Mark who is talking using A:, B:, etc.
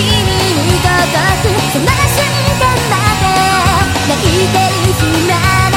A: 君にまく。その瞬間まで泣いていしまう。